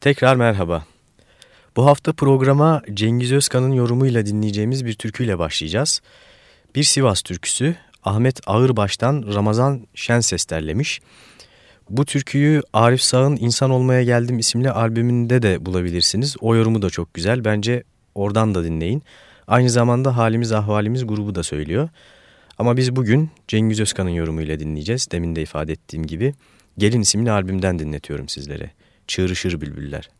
Tekrar merhaba. Bu hafta programa Cengiz Özkan'ın yorumuyla dinleyeceğimiz bir türküyle başlayacağız. Bir Sivas türküsü Ahmet Ağırbaş'tan Ramazan Şenses derlemiş. Bu türküyü Arif Sağ'ın İnsan Olmaya Geldim isimli albümünde de bulabilirsiniz. O yorumu da çok güzel. Bence oradan da dinleyin. Aynı zamanda Halimiz Ahvalimiz grubu da söylüyor. Ama biz bugün Cengiz Özkan'ın yorumuyla dinleyeceğiz. Demin de ifade ettiğim gibi. Gelin isimli albümden dinletiyorum sizlere. Çığrışır Bülbüller.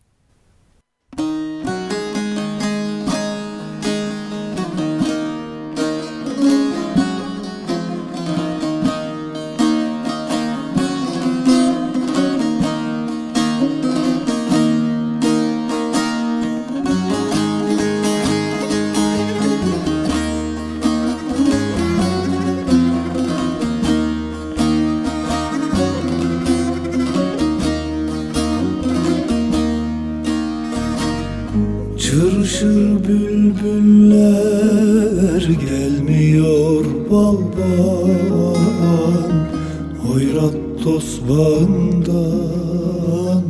Bağından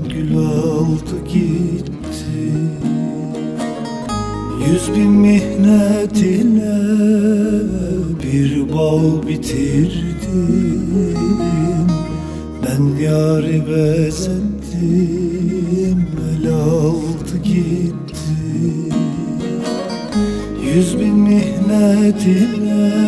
gül aldı gitti. Yüz bin mihnet ile bir bal bitirdim. Ben yâri bezettim el aldı gitti. Yüz bin mihnet ile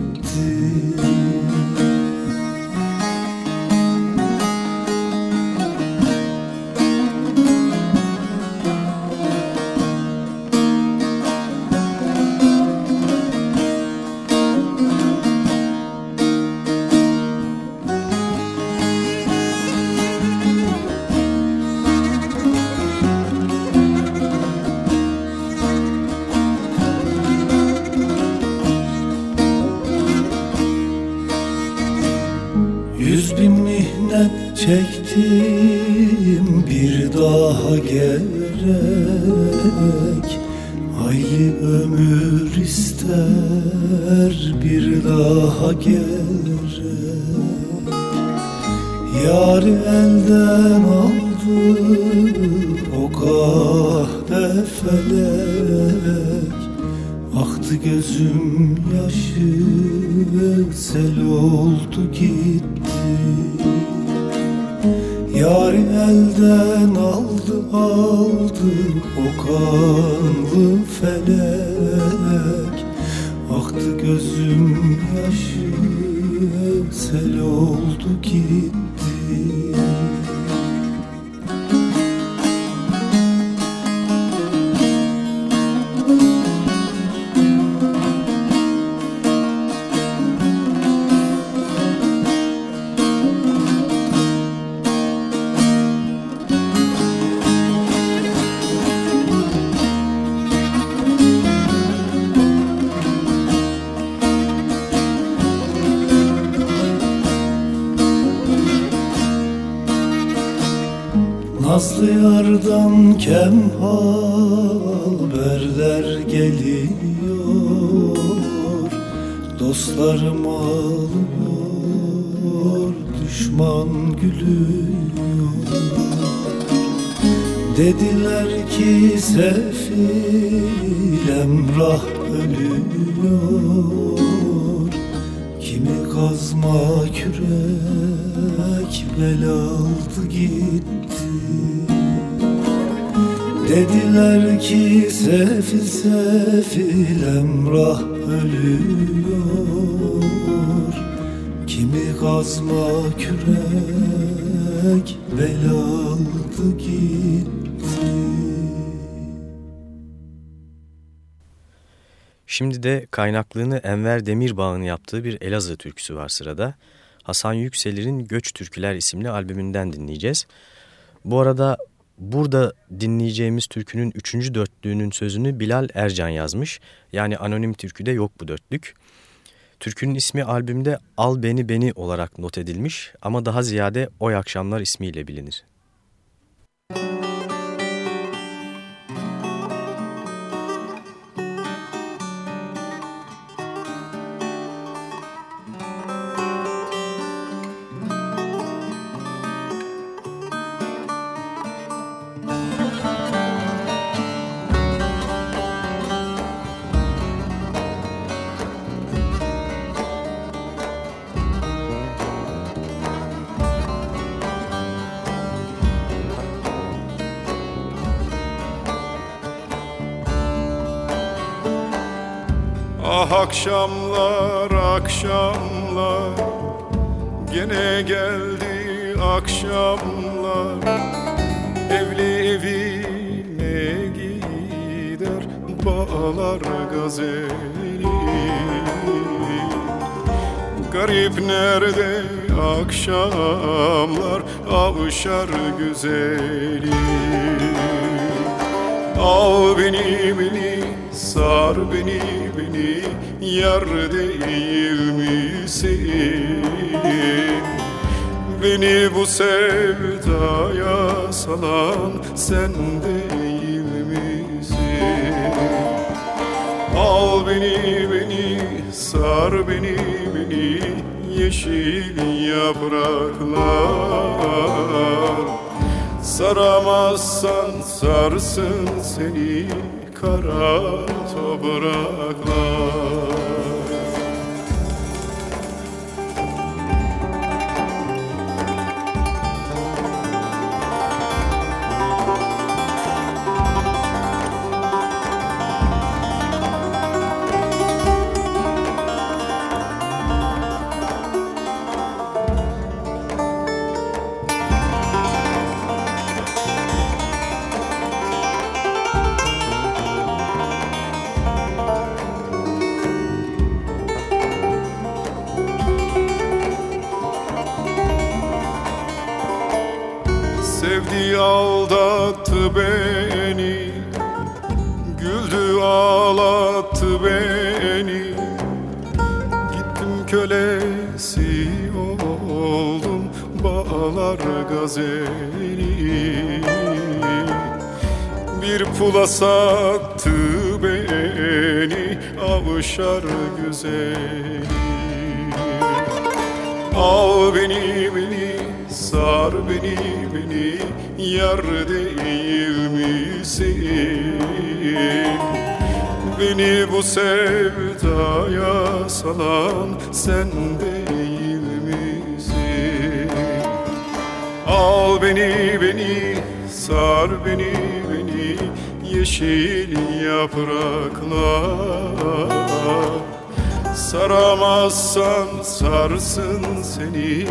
Diyardan kem haberler geliyor. Dostlarım ağlıyor Düşman gülüyor. Dediler ki sefil emrah ölüyor. Kimi kazma kürek bel aldı gitti Dediler ki sefil sefil emrah ölüyor Kimi kazma kürek bel aldı gitti Şimdi de kaynaklığını Enver Demirbağ'ın yaptığı bir Elazığ türküsü var sırada. Hasan Yükselir'in Göç Türküler isimli albümünden dinleyeceğiz. Bu arada Burada dinleyeceğimiz türkünün üçüncü dörtlüğünün sözünü Bilal Ercan yazmış. Yani anonim türküde yok bu dörtlük. Türkünün ismi albümde Al Beni Beni olarak not edilmiş ama daha ziyade Oy Akşamlar ismiyle bilinir. Akşamlar akşamlar. Gene geldi akşamlar. Evli evine gider Bağlar gazeli. Garip nerede akşamlar Avşar güzeli. Al beni beni sar beni beni Yar değil misin? Beni bu sevdaya salan sen değil misin? Al beni beni sar beni beni Yeşil yapraklar. Saramazsan sarsın seni kara topraklar gazeli Bir pula sattı beni Avşar güzeli. Al beni beni sar beni beni Yar değil misin? Beni bu sevdaya salan sen Al beni beni sar beni beni Yeşil yapraklar. Saramazsan sarsın seni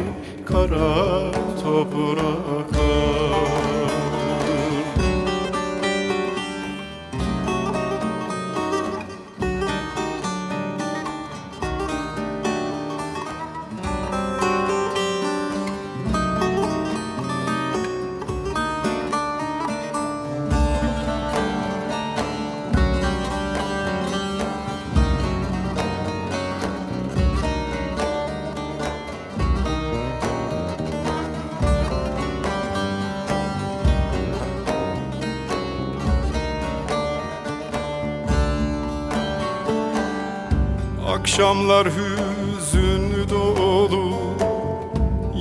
kara topraklar Akşamlar hüzün dolu.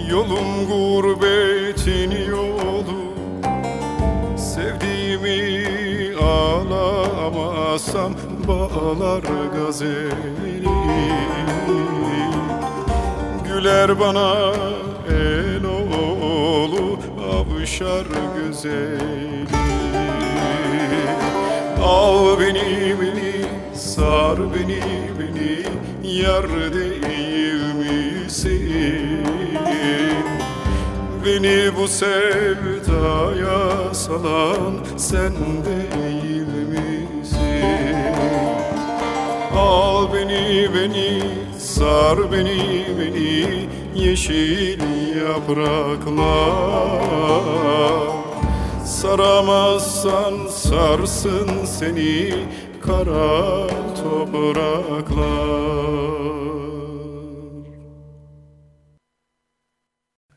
Yolum gurbetin yolu. Sevdiğimi ağlamasam Bağlar gazeli. Güler bana el oğlu Avşar güzeli. Al beni beni sar beni beni Yar değil misin? Beni bu sevdaya salan sen değil misin? Al beni beni sar beni beni Yeşil yapraklar Saramazsan sarsın seni kara topraklar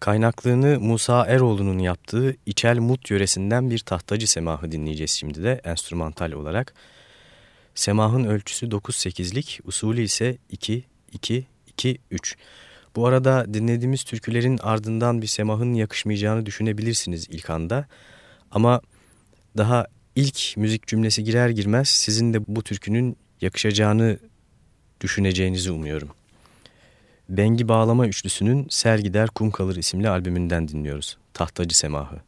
Kaynaklığını Musa Eroğlu'nun yaptığı İçel Mut yöresinden bir tahtacı semahı dinleyeceğiz şimdi de enstrümantal olarak. Semahın ölçüsü 9-8'lik, usulü ise 2-2-2-3. Bu arada dinlediğimiz türkülerin ardından bir semahın yakışmayacağını düşünebilirsiniz ilk anda. Ama daha ilk müzik cümlesi girer girmez sizin de bu türkünün yakışacağını düşüneceğinizi umuyorum. Bengi Bağlama Üçlüsü'nün Sergider Kum Kalır isimli albümünden dinliyoruz. Tahtacı Semahı.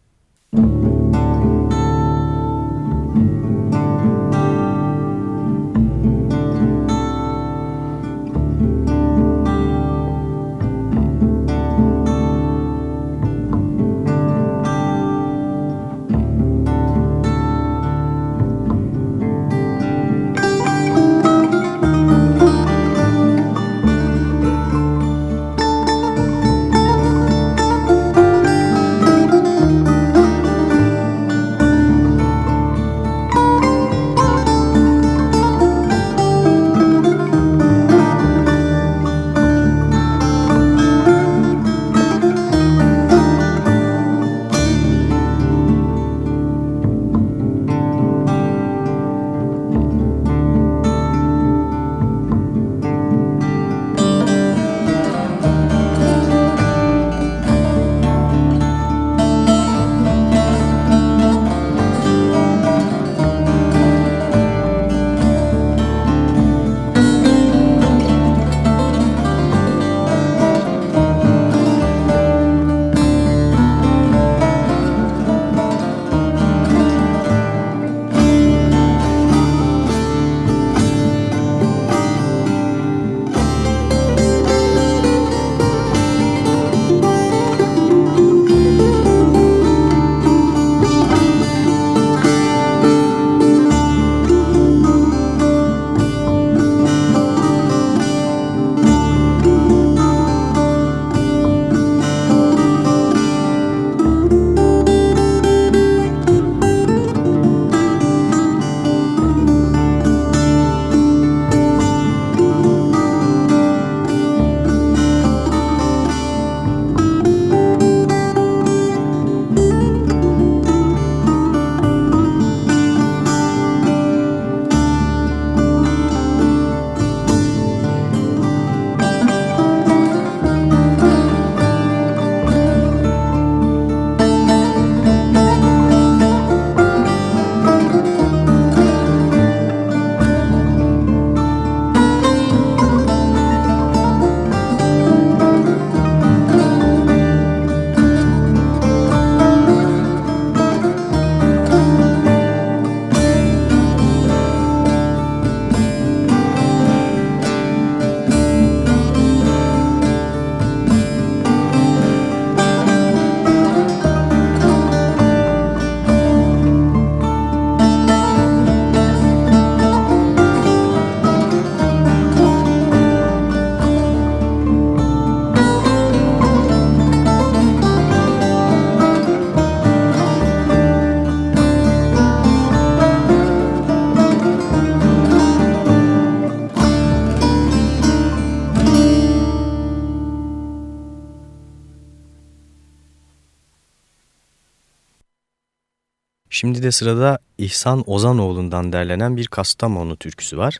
Şimdi de sırada İhsan Ozanoğlu'ndan derlenen bir Kastamonu türküsü var.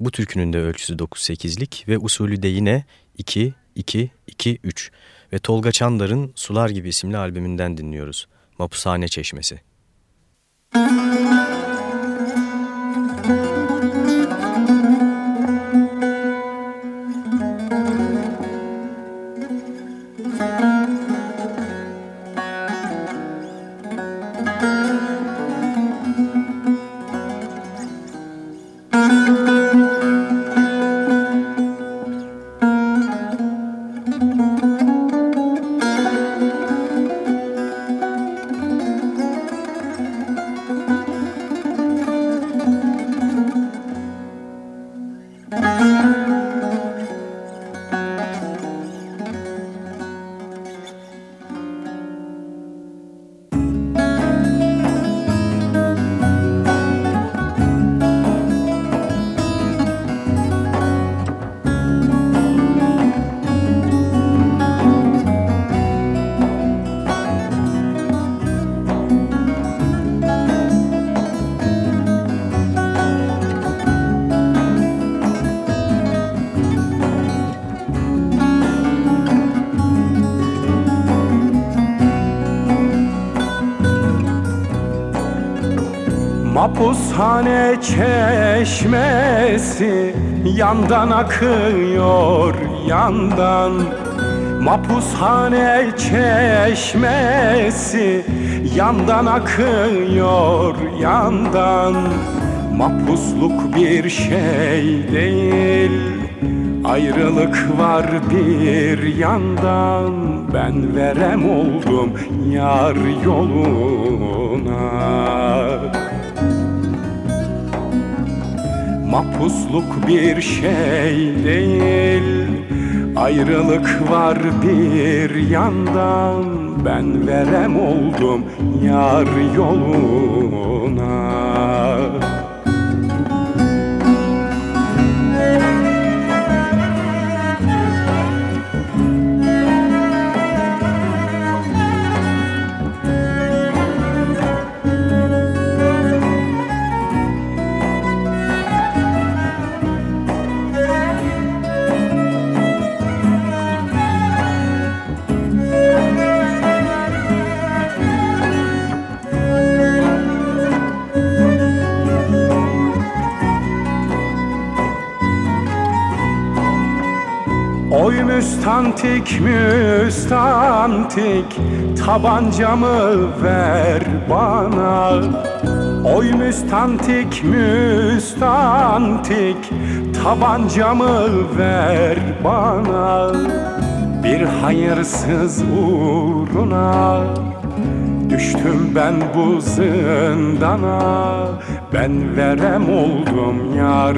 Bu türkünün de ölçüsü 9-8'lik ve usulü de yine 2-2-2-3 ve Tolga Çandar'ın Sular Gibi isimli albümünden dinliyoruz. Mapushane Çeşmesi. Müzik Mapushane çeşmesi yandan akıyor yandan. Mapushane çeşmesi yandan akıyor yandan. Mapusluk bir şey değil Ayrılık var bir yandan. Ben verem oldum yar yoluna Mapusluk bir şey değil. Ayrılık var bir yandan. Ben verem oldum yar yoluna müstantik müstantik Tabancamı ver bana. Oy müstantik müstantik Tabancamı ver bana. Bir hayırsız uğruna Düştüm ben bu zindana. Ben verem oldum yar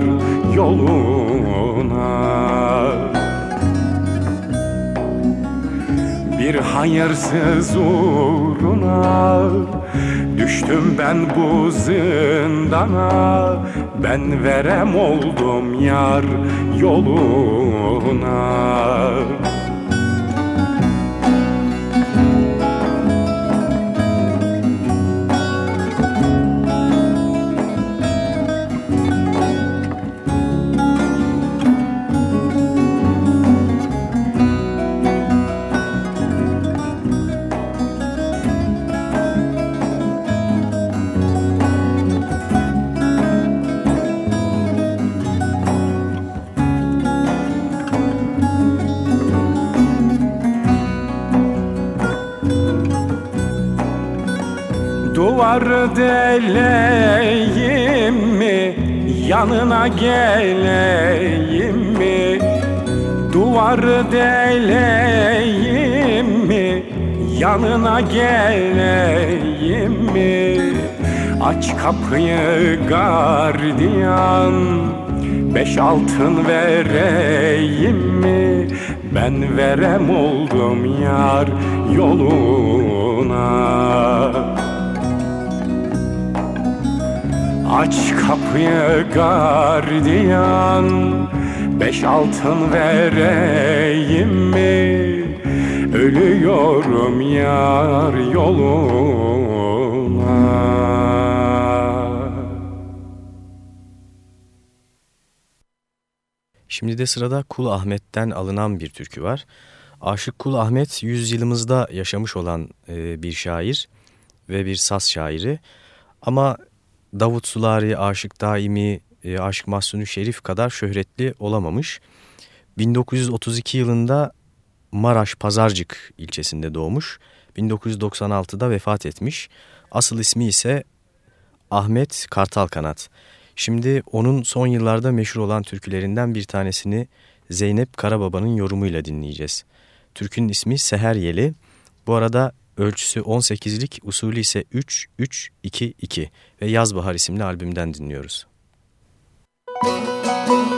yoluna Bir hayırsız uğruna Düştüm ben bu zindana. Ben verem oldum yar yoluna deleyim mi? Yanına geleyim mi? Duvar deleyim mi? Yanına geleyim mi? Aç kapıyı gardiyan. Beş altın vereyim mi? Ben verem oldum yar yoluna Aç kapıyı gardiyan Beş altın vereyim mi? Ölüyorum yar yoluna Şimdi de sırada Kul Ahmet'ten alınan bir türkü var. Aşık Kul Ahmet yüzyılımızda yaşamış olan e, bir şair ve bir saz şairi. Ama Davut Sulari, Aşık Daimi, e, Aşık Mahsuni Şerif kadar şöhretli olamamış. 1932 yılında Maraş Pazarcık ilçesinde doğmuş. 1996'da vefat etmiş. Asıl ismi ise Ahmet Kartal Kanat. Şimdi onun son yıllarda meşhur olan türkülerinden bir tanesini Zeynep Karababa'nın yorumuyla dinleyeceğiz. Türkünün ismi Seher Yeli. Bu arada ölçüsü 18'lik, usulü ise 3-3-2-2 ve Yazbahar isimli albümden dinliyoruz. Müzik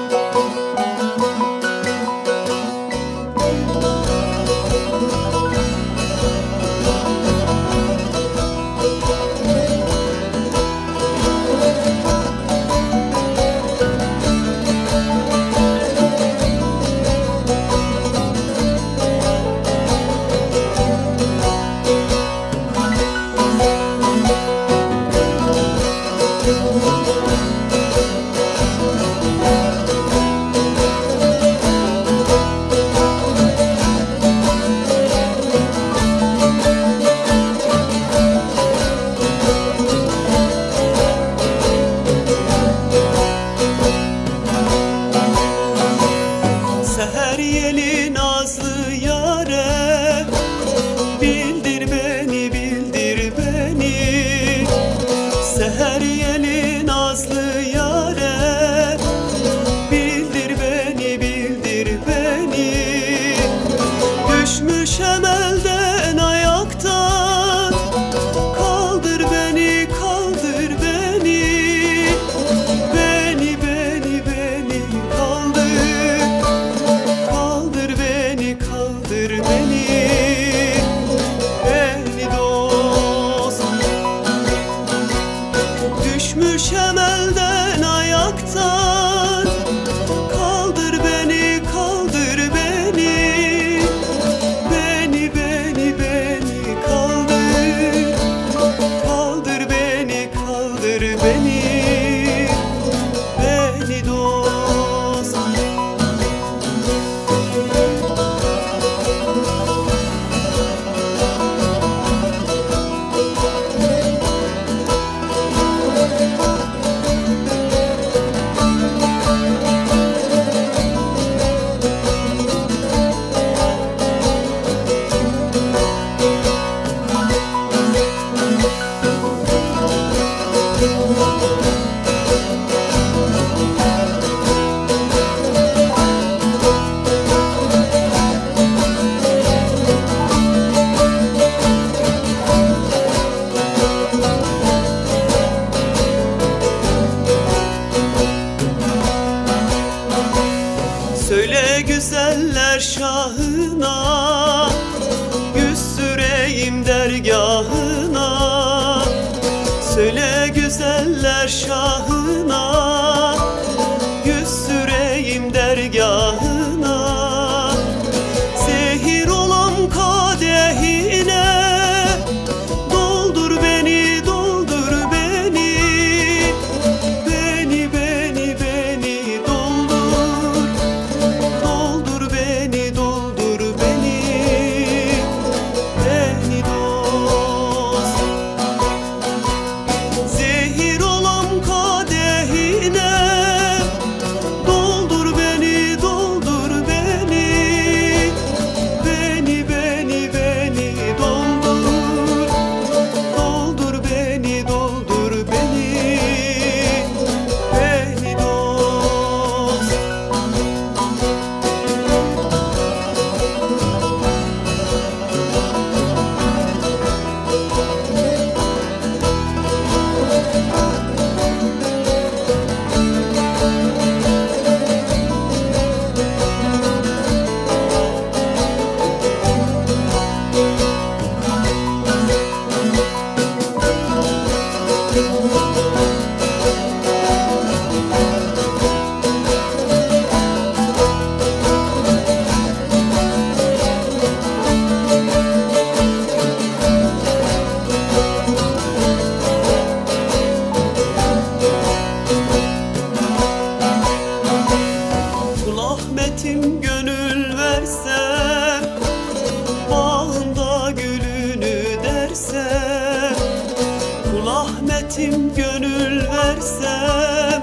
Ahmet'im gönül versem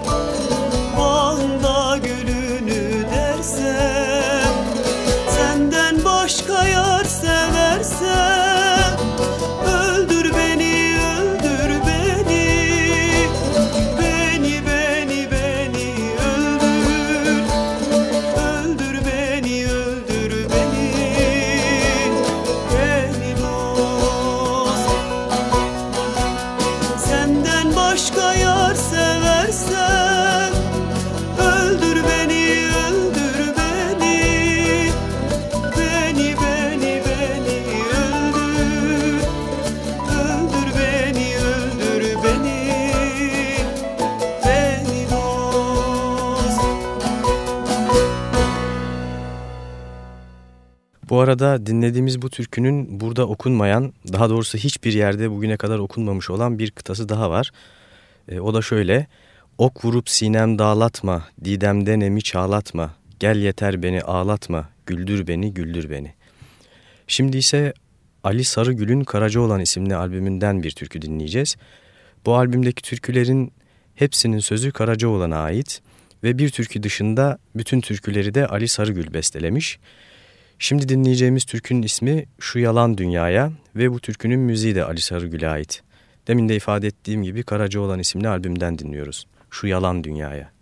arada dinlediğimiz bu türkünün burada okunmayan, daha doğrusu hiçbir yerde bugüne kadar okunmamış olan bir kıtası daha var. E, o da şöyle. Ok vurup sinem dağlatma, didemden emi çağlatma, gel yeter beni ağlatma, güldür beni, güldür beni. Şimdi ise Ali Sarıgül'ün Karacaoğlan isimli albümünden bir türkü dinleyeceğiz. Bu albümdeki türkülerin hepsinin sözü Karacaoğlan'a ait ve bir türkü dışında bütün türküleri de Ali Sarıgül bestelemiş. Şimdi dinleyeceğimiz türkünün ismi Şu Yalan Dünyaya ve bu türkünün müziği de Ali Sarıgül'e ait. Demin de ifade ettiğim gibi Karacaoğlan isimli albümden dinliyoruz. Şu Yalan Dünyaya.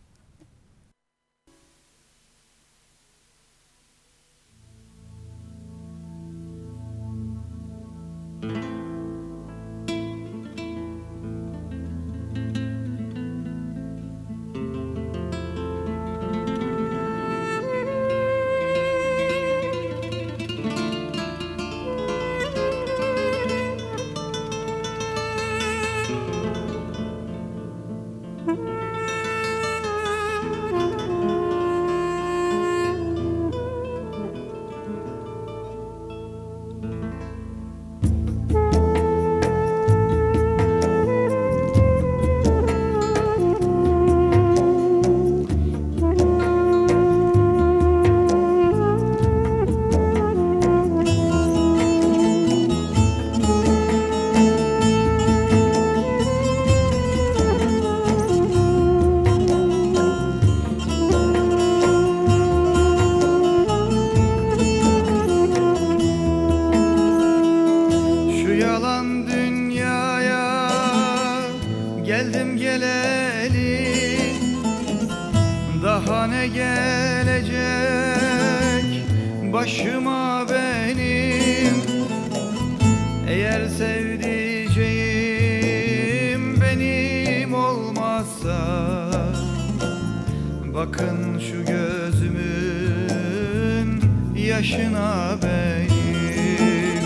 Yaşına benim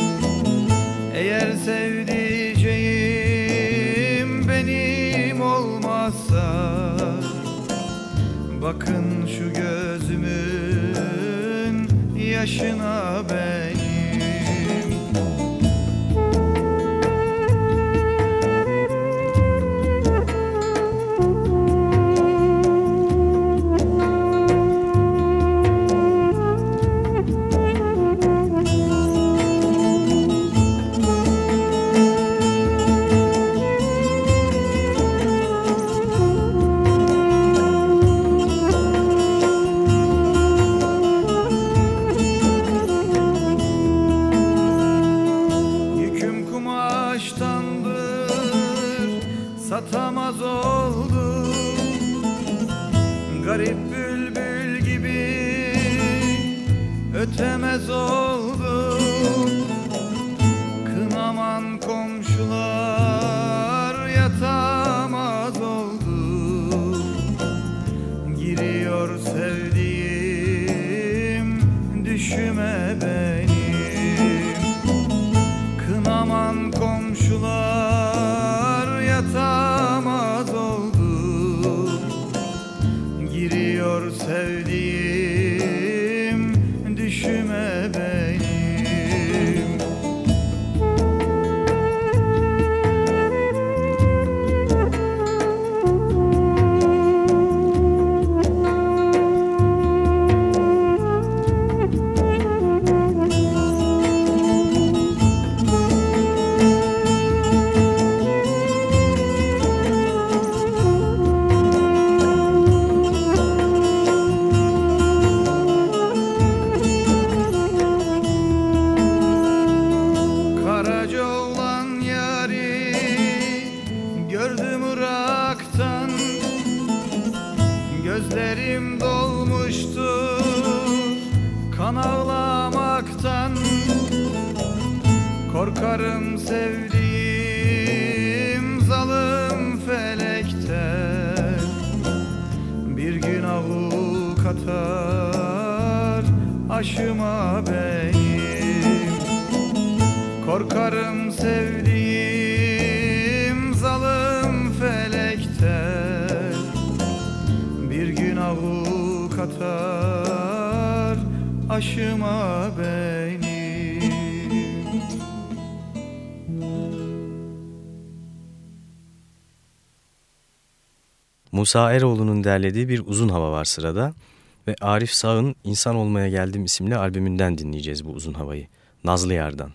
eğer sevdiceğim benim olmazsa Bakın şu gözümün yaşına benim Musa Eroğlu'nun derlediği bir uzun hava var sırada ve Arif Sağ'ın İnsan Olmaya Geldim isimli albümünden dinleyeceğiz bu uzun havayı. Nazlı Yar'dan.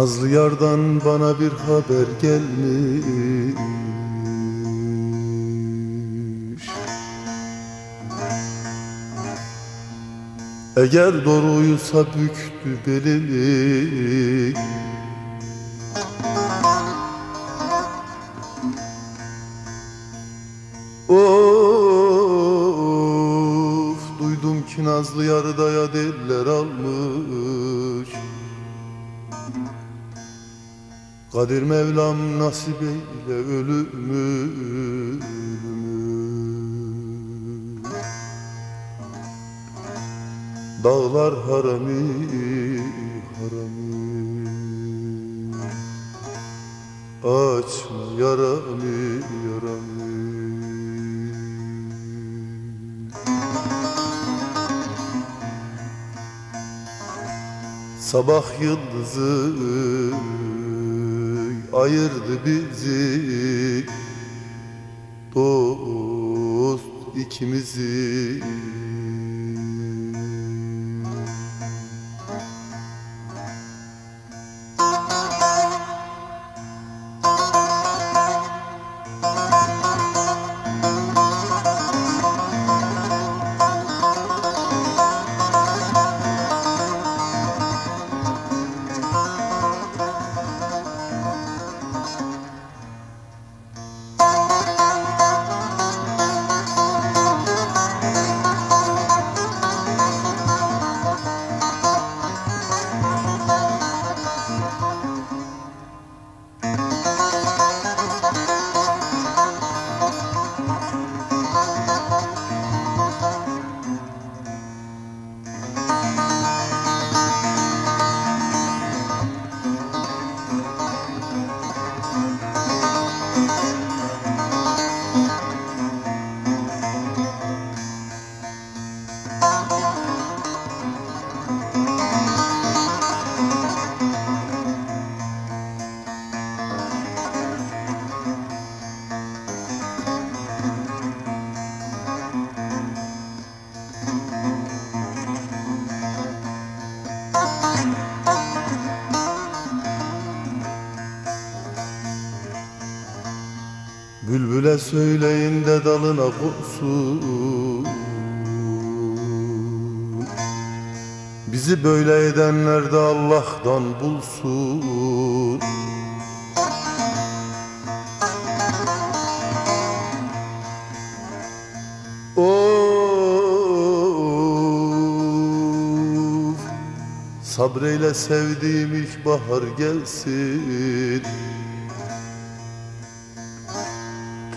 Nazlı yardan bana bir haber gelmiş. Eğer doğruysa büktü belini. Of duydum ki Nazlı yarıdaya diller almış Kadir Mevlam nasip eyle ölümü. Dağlar harami harami Açma yaramı yaramı Sabah yıldızı ayırdı bizi. Dost ikimizi söyleyin de dalına koysun Bizi böyle edenler de Allah'tan bulsun. Of! Sabreyle sevdiğim ilk bahar gelsin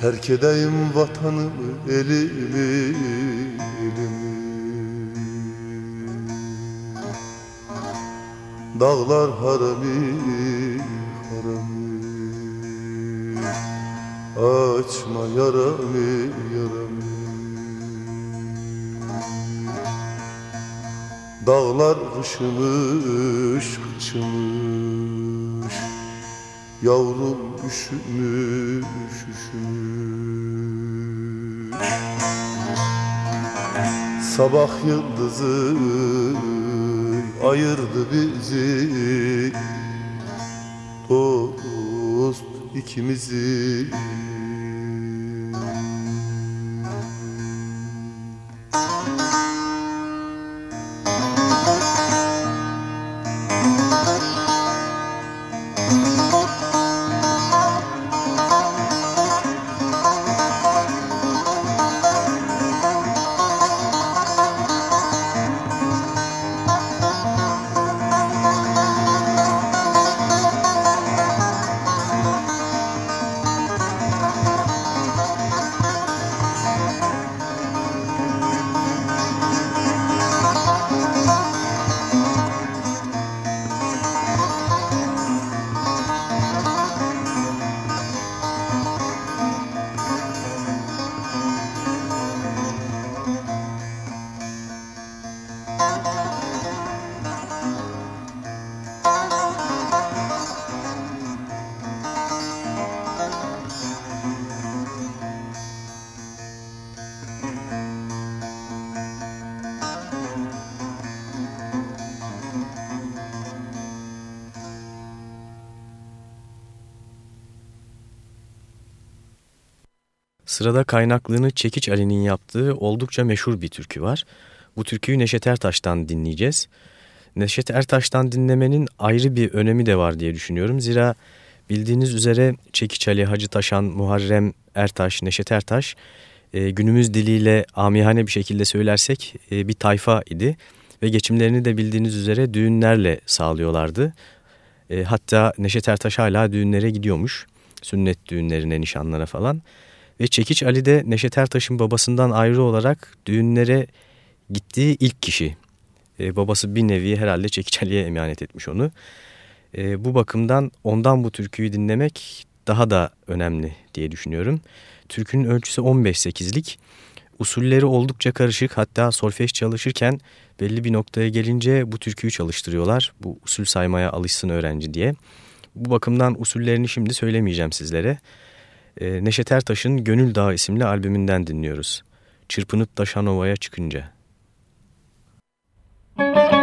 Terk edeyim vatanımı elimi elimi. Dağlar harami harami. Açma yaramı yaramı Dağlar kışımış kışımış Yavrum üşümüş üşümüş. Sabah yıldızı ayırdı bizi. Dost ikimizi Sırada kaynaklığını Çekiç Ali'nin yaptığı oldukça meşhur bir türkü var. Bu türküyü Neşet Ertaş'tan dinleyeceğiz. Neşet Ertaş'tan dinlemenin ayrı bir önemi de var diye düşünüyorum. Zira bildiğiniz üzere Çekiç Ali, Hacı Taşan, Muharrem Ertaş, Neşet Ertaş e, günümüz diliyle amihane bir şekilde söylersek e, bir tayfa idi. Ve geçimlerini de bildiğiniz üzere düğünlerle sağlıyorlardı. E, hatta Neşet Ertaş hala düğünlere gidiyormuş. Sünnet düğünlerine, nişanlara falan. Ve Çekiç Ali de Neşet Ertaş'ın babasından ayrı olarak düğünlere gittiği ilk kişi. E, babası bir nevi herhalde Çekiç Ali'ye emanet etmiş onu. E, bu bakımdan ondan bu türküyü dinlemek daha da önemli diye düşünüyorum. Türkünün ölçüsü 15-8'lik. Usulleri oldukça karışık hatta solfej çalışırken belli bir noktaya gelince bu türküyü çalıştırıyorlar. Bu usul saymaya alışsın öğrenci diye. Bu bakımdan usullerini şimdi söylemeyeceğim sizlere. Ee, Neşet Ertaş'ın Gönül Dağı isimli albümünden dinliyoruz. Çırpınıp da Şanova'ya çıkınca. Müzik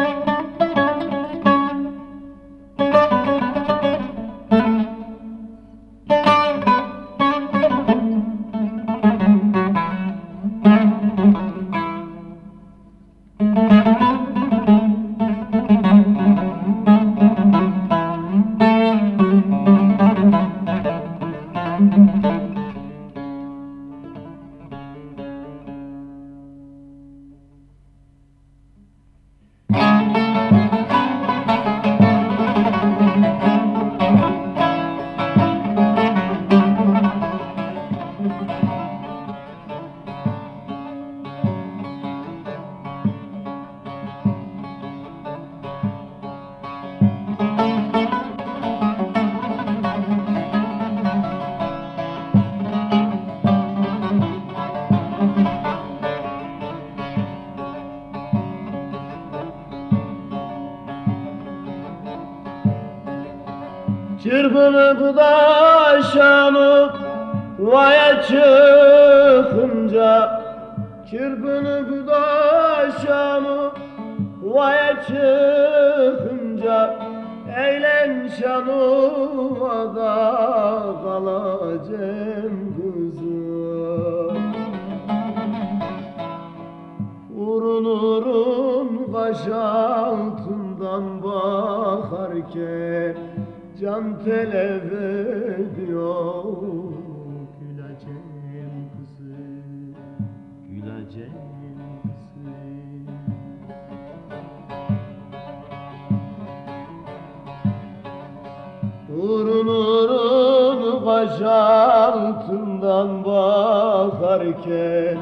Urun baş altından bakarken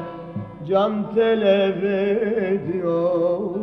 Can telef ediyor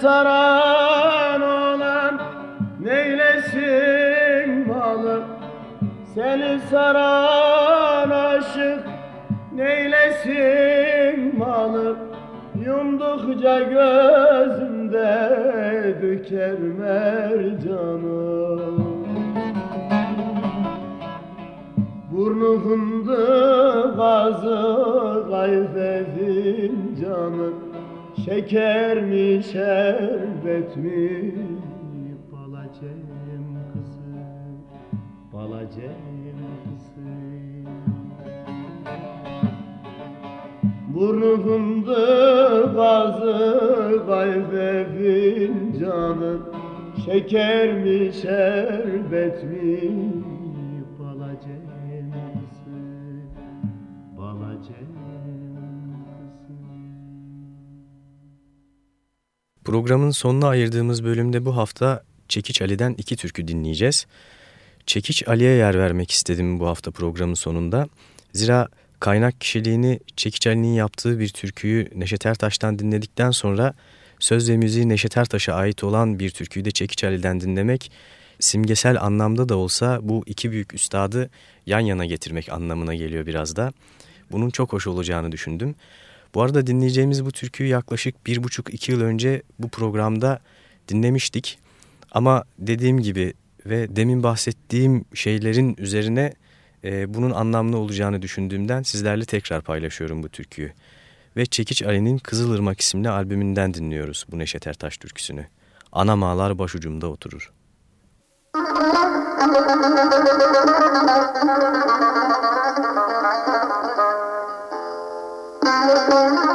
saran olan neylesin malım Seni saran aşık neylesin malım Yumdukça gözümde döker mercanım Burnu fındık ağzı kayfe Şeker mi şerbet mi? Balacem kızım Balacem kızım. Burnu fındık ağzı kayfe fincanı Şeker mi şerbet mi Programın sonuna ayırdığımız bölümde bu hafta Çekiç Ali'den iki türkü dinleyeceğiz. Çekiç Ali'ye yer vermek istedim bu hafta programın sonunda. Zira kaynak kişiliğini Çekiç Ali'nin yaptığı bir türküyü Neşet Ertaş'tan dinledikten sonra söz ve müziği Neşet Ertaş'a ait olan bir türküyü de Çekiç Ali'den dinlemek simgesel anlamda da olsa bu iki büyük üstadı yan yana getirmek anlamına geliyor biraz da. Bunun çok hoş olacağını düşündüm. Bu arada dinleyeceğimiz bu türküyü yaklaşık bir buçuk iki yıl önce bu programda dinlemiştik. Ama dediğim gibi ve demin bahsettiğim şeylerin üzerine e, bunun anlamlı olacağını düşündüğümden sizlerle tekrar paylaşıyorum bu türküyü. Ve Çekiç Ali'nin Kızılırmak isimli albümünden dinliyoruz bu Neşet Ertaş türküsünü. Ana mağlar başucumda oturur. Thank. I'm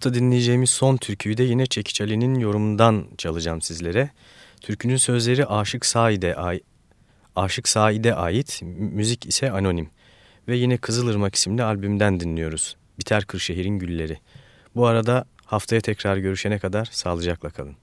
hafta dinleyeceğimiz son türküyü de yine Çekiç Ali'nin yorumundan çalacağım sizlere. Türkünün sözleri Aşık Said'e Aşık Said'e ait, müzik ise anonim. Ve yine Kızılırmak isimli albümden dinliyoruz. Biter Kırşehir'in Gülleri. Bu arada haftaya tekrar görüşene kadar sağlıcakla kalın.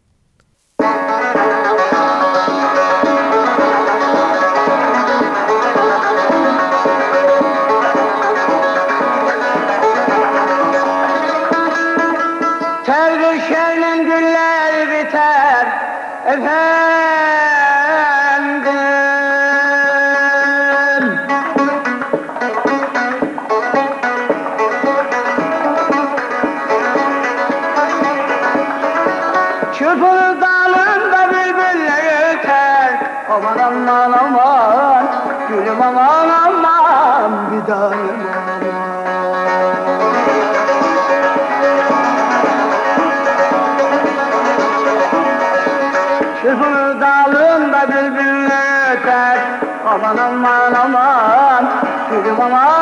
Aman aman aman. Gülüm aman